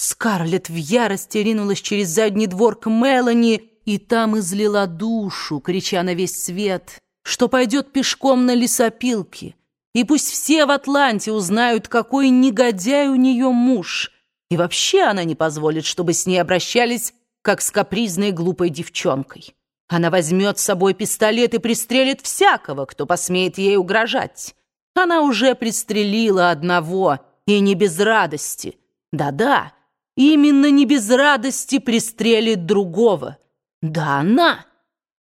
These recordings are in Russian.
Скарлетт в ярости ринулась через задний двор к Мелани и там излила душу, крича на весь свет, что пойдет пешком на лесопилке. И пусть все в Атланте узнают, какой негодяй у нее муж. И вообще она не позволит, чтобы с ней обращались, как с капризной глупой девчонкой. Она возьмет с собой пистолет и пристрелит всякого, кто посмеет ей угрожать. Она уже пристрелила одного, и не без радости. Да-да, именно не без радости пристрелит другого. Да она!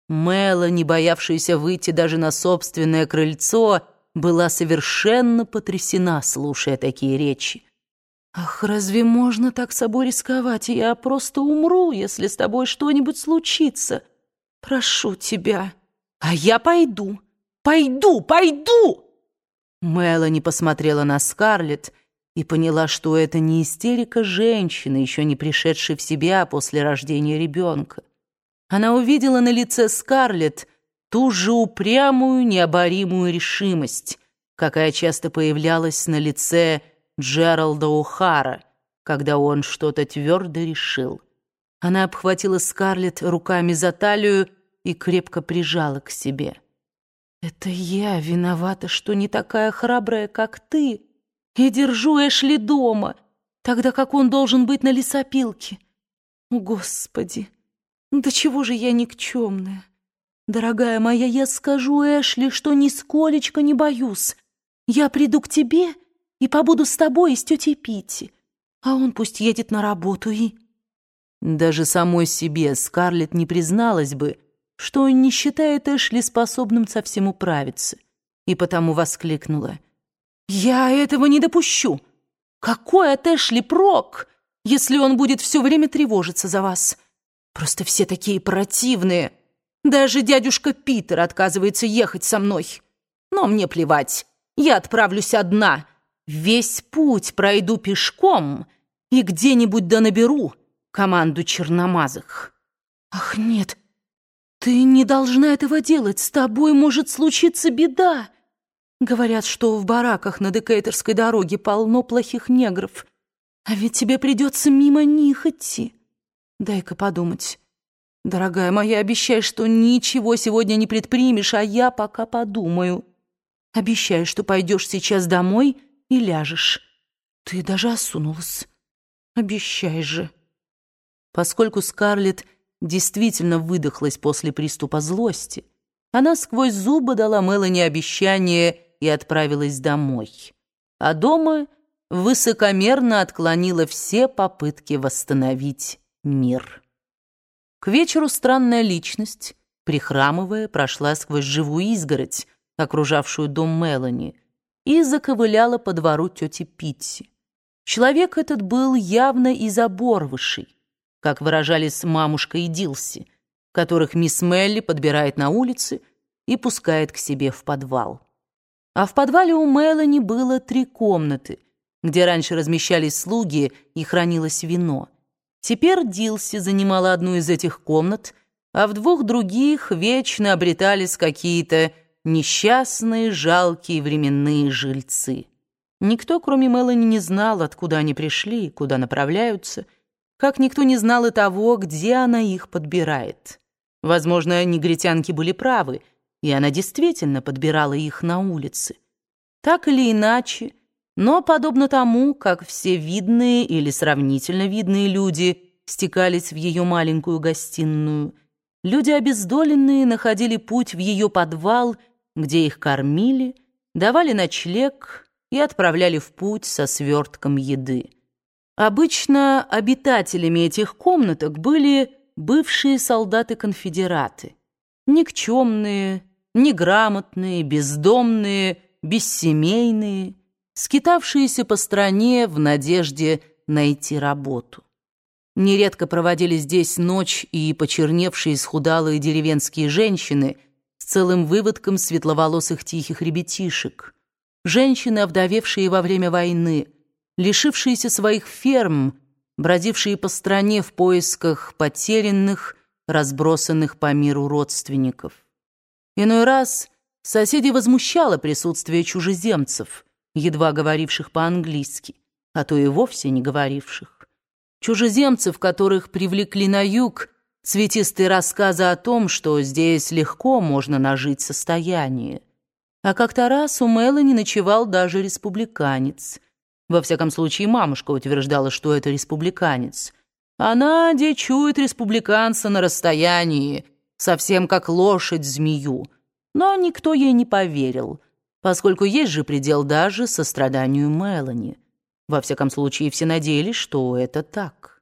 Мелани, боявшаяся выйти даже на собственное крыльцо, была совершенно потрясена, слушая такие речи. «Ах, разве можно так собой рисковать? Я просто умру, если с тобой что-нибудь случится. Прошу тебя. А я пойду, пойду, пойду!» Мелани посмотрела на Скарлетт и поняла, что это не истерика женщины, еще не пришедшей в себя после рождения ребенка. Она увидела на лице Скарлетт ту же упрямую, необоримую решимость, какая часто появлялась на лице Джералда О'Хара, когда он что-то твердо решил. Она обхватила Скарлетт руками за талию и крепко прижала к себе. «Это я виновата, что не такая храбрая, как ты, и держу Эшли дома, тогда как он должен быть на лесопилке. Господи, да чего же я никчемная? Дорогая моя, я скажу Эшли, что нисколечко не боюсь. Я приду к тебе и побуду с тобой и с тетей Питти, а он пусть едет на работу и...» Даже самой себе Скарлетт не призналась бы, что не считает Эшли способным совсем управиться, и потому воскликнула. «Я этого не допущу! Какой от Эшли прок, если он будет все время тревожиться за вас? Просто все такие противные. Даже дядюшка Питер отказывается ехать со мной. Но мне плевать, я отправлюсь одна. Весь путь пройду пешком и где-нибудь да наберу команду черномазых. Ах, нет!» «Ты не должна этого делать, с тобой может случиться беда!» Говорят, что в бараках на Декейтерской дороге полно плохих негров, а ведь тебе придется мимо них идти. Дай-ка подумать. Дорогая моя, обещай, что ничего сегодня не предпримешь, а я пока подумаю. Обещай, что пойдешь сейчас домой и ляжешь. Ты даже осунулась. Обещай же. Поскольку Скарлетт действительно выдохлась после приступа злости. Она сквозь зубы дала Мелани обещание и отправилась домой. А дома высокомерно отклонила все попытки восстановить мир. К вечеру странная личность, прихрамывая, прошла сквозь живую изгородь, окружавшую дом Мелани, и заковыляла по двору тети Питти. Человек этот был явно из оборвышей, как выражались мамушка и Дилси, которых мисс Мелли подбирает на улице и пускает к себе в подвал. А в подвале у Мелани было три комнаты, где раньше размещались слуги и хранилось вино. Теперь Дилси занимала одну из этих комнат, а в двух других вечно обретались какие-то несчастные, жалкие временные жильцы. Никто, кроме Мелани, не знал, откуда они пришли, куда направляются — как никто не знал и того, где она их подбирает. Возможно, негритянки были правы, и она действительно подбирала их на улице. Так или иначе, но подобно тому, как все видные или сравнительно видные люди стекались в ее маленькую гостиную, люди обездоленные находили путь в ее подвал, где их кормили, давали ночлег и отправляли в путь со свертком еды. Обычно обитателями этих комнаток были бывшие солдаты-конфедераты. Никчемные, неграмотные, бездомные, бессемейные, скитавшиеся по стране в надежде найти работу. Нередко проводили здесь ночь и почерневшие схудалые деревенские женщины с целым выводком светловолосых тихих ребятишек, женщины, овдовевшие во время войны, лишившиеся своих ферм, бродившие по стране в поисках потерянных, разбросанных по миру родственников. Иной раз соседи возмущало присутствие чужеземцев, едва говоривших по-английски, а то и вовсе не говоривших. чужеземцев, которых привлекли на юг, цветистые рассказы о том, что здесь легко можно нажить состояние. А как-то раз у Мелани ночевал даже республиканец. Во всяком случае, мамушка утверждала, что это республиканец. Она дичует республиканца на расстоянии, совсем как лошадь змею. Но никто ей не поверил, поскольку есть же предел даже состраданию Мелани. Во всяком случае, все надеялись, что это так.